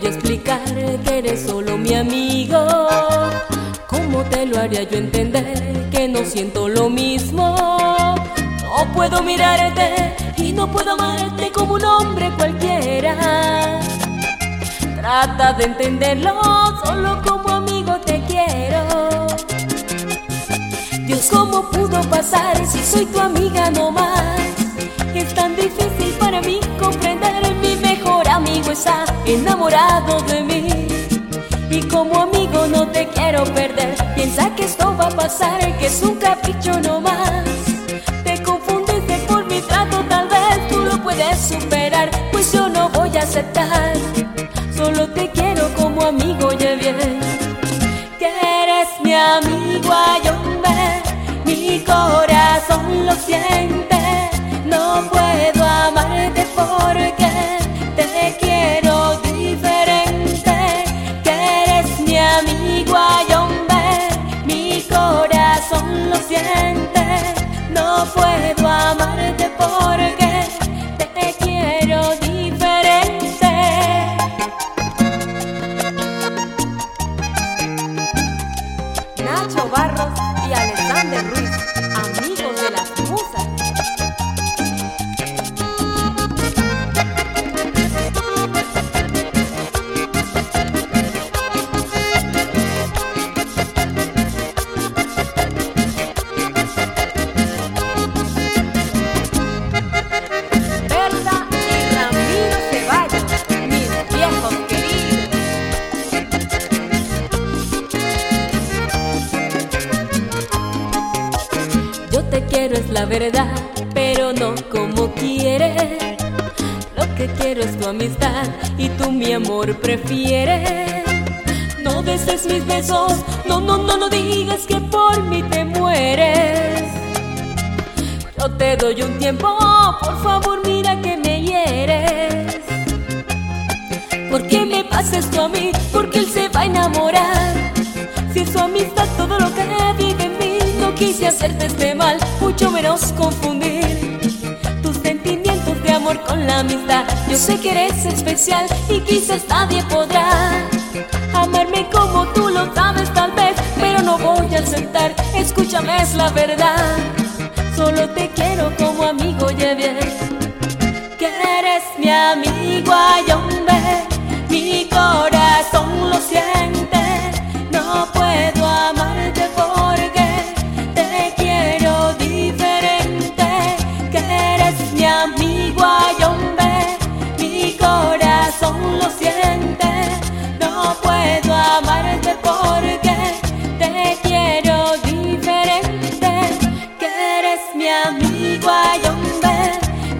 yo explicar que eres solo mi amigo? ¿Cómo te lo haría yo entender que no siento lo mismo? No puedo mirarte y no puedo amarte como un hombre cualquiera. Trata de entenderlo, solo como amigo te quiero. Dios, ¿cómo pudo pasar si soy tu amiga no más? Es tan difícil para mí comprender mi mejor amigo está enamorado de mí. Como amigo no te quiero perder. Piensa que esto va a pasar, que es un capricho no más. Te confundiste por mi trato, tal vez tú lo puedes superar. Pues yo no voy a aceptar. Solo te quiero como amigo, bien. Que eres mi amigo, ay. Mi corazón lo siente. Puedo amarte porque te quiero diferente. Nacho Barros y Alexander Ruiz, te quiero es la verdad, pero no como quieres. Lo que quiero es tu amistad y tú mi amor prefieres. No beses mis besos, no, no, no, no digas que por mí te mueres. Yo te doy un tiempo, por favor mira que me hieres. ¿Por qué me pasa esto a mí? Porque él se va a enamorar. Si su amistad quise hacerte este mal, mucho menos confundir tus sentimientos de amor con la amistad. Yo sé que eres especial y quizás nadie podrá amarme como tú lo sabes tal vez, pero no voy a aceptar. Escúchame, es la verdad. Solo te quiero como amigo, ya bien que eres mi amigo, ay hombre, mi corazón lo siente, no puedo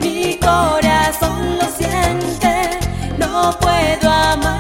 mi corazón lo siente, no puedo amar